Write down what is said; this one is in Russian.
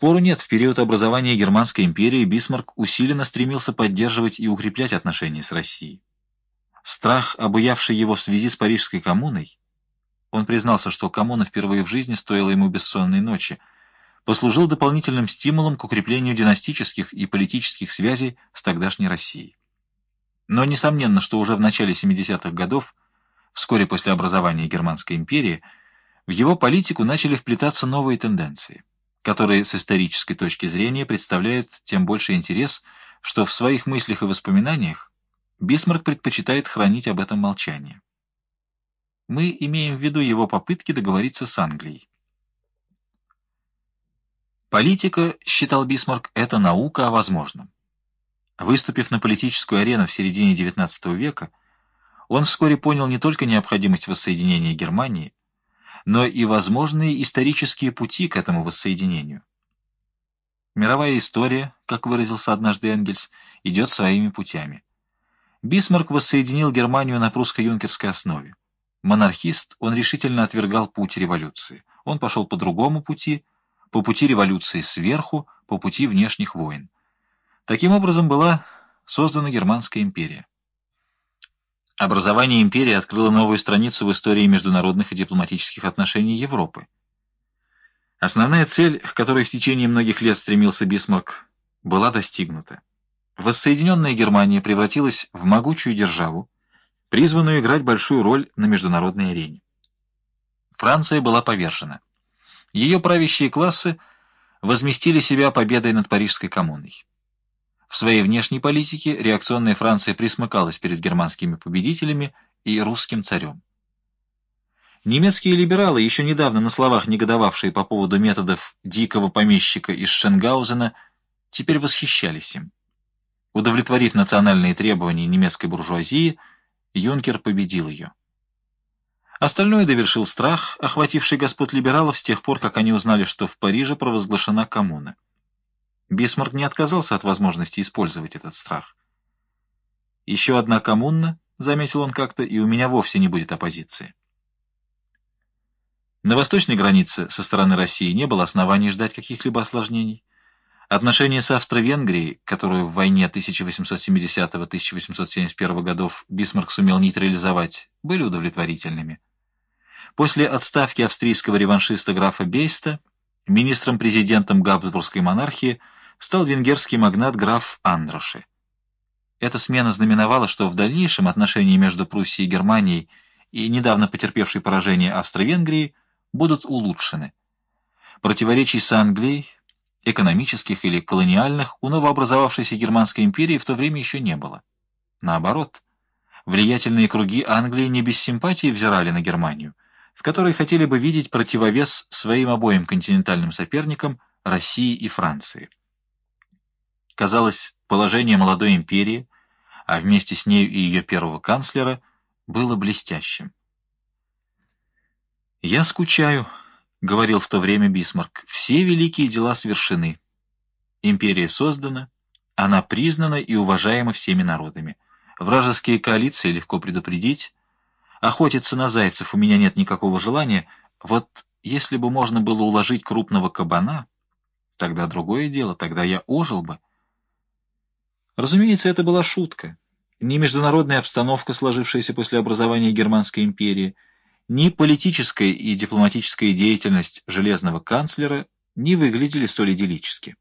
Спору нет, в период образования Германской империи Бисмарк усиленно стремился поддерживать и укреплять отношения с Россией. Страх, обуявший его в связи с Парижской коммуной, он признался, что коммуна впервые в жизни стоила ему бессонной ночи, послужил дополнительным стимулом к укреплению династических и политических связей с тогдашней Россией. Но несомненно, что уже в начале 70-х годов, вскоре после образования Германской империи, в его политику начали вплетаться новые тенденции, которые с исторической точки зрения представляет тем больший интерес, что в своих мыслях и воспоминаниях Бисмарк предпочитает хранить об этом молчание. Мы имеем в виду его попытки договориться с Англией. Политика, считал Бисмарк, это наука о возможном. Выступив на политическую арену в середине XIX века, он вскоре понял не только необходимость воссоединения Германии, но и возможные исторические пути к этому воссоединению. Мировая история, как выразился однажды Энгельс, идет своими путями. Бисмарк воссоединил Германию на прусско-юнкерской основе. Монархист, он решительно отвергал путь революции. Он пошел по другому пути, по пути революции сверху, по пути внешних войн. Таким образом была создана Германская империя. Образование империи открыло новую страницу в истории международных и дипломатических отношений Европы. Основная цель, к которой в течение многих лет стремился Бисмарк, была достигнута. Воссоединенная Германия превратилась в могучую державу, призванную играть большую роль на международной арене. Франция была повержена. Ее правящие классы возместили себя победой над Парижской коммуной. В своей внешней политике реакционная Франция присмыкалась перед германскими победителями и русским царем. Немецкие либералы, еще недавно на словах негодовавшие по поводу методов дикого помещика из Шенгаузена, теперь восхищались им. Удовлетворив национальные требования немецкой буржуазии, Юнкер победил ее. Остальное довершил страх, охвативший господ либералов с тех пор, как они узнали, что в Париже провозглашена коммуна. Бисмарк не отказался от возможности использовать этот страх. «Еще одна коммуна», — заметил он как-то, — «и у меня вовсе не будет оппозиции». На восточной границе со стороны России не было оснований ждать каких-либо осложнений. Отношения с Австро-Венгрией, которую в войне 1870-1871 годов Бисмарк сумел нейтрализовать, были удовлетворительными. После отставки австрийского реваншиста графа Бейста министром-президентом Габсбургской монархии стал венгерский магнат граф Андроши. Эта смена знаменовала, что в дальнейшем отношения между Пруссией и Германией и недавно потерпевшей поражение Австро-Венгрии будут улучшены. Противоречий с Англией, экономических или колониальных, у новообразовавшейся Германской империи в то время еще не было. Наоборот, влиятельные круги Англии не без симпатии взирали на Германию, в которой хотели бы видеть противовес своим обоим континентальным соперникам России и Франции. Казалось, положение молодой империи, а вместе с нею и ее первого канцлера, было блестящим. «Я скучаю», — говорил в то время Бисмарк, — «все великие дела свершены. Империя создана, она признана и уважаема всеми народами. Вражеские коалиции легко предупредить. Охотиться на зайцев у меня нет никакого желания. Вот если бы можно было уложить крупного кабана, тогда другое дело, тогда я ожил бы». Разумеется, это была шутка. Ни международная обстановка, сложившаяся после образования Германской империи, ни политическая и дипломатическая деятельность железного канцлера не выглядели столь идиллически.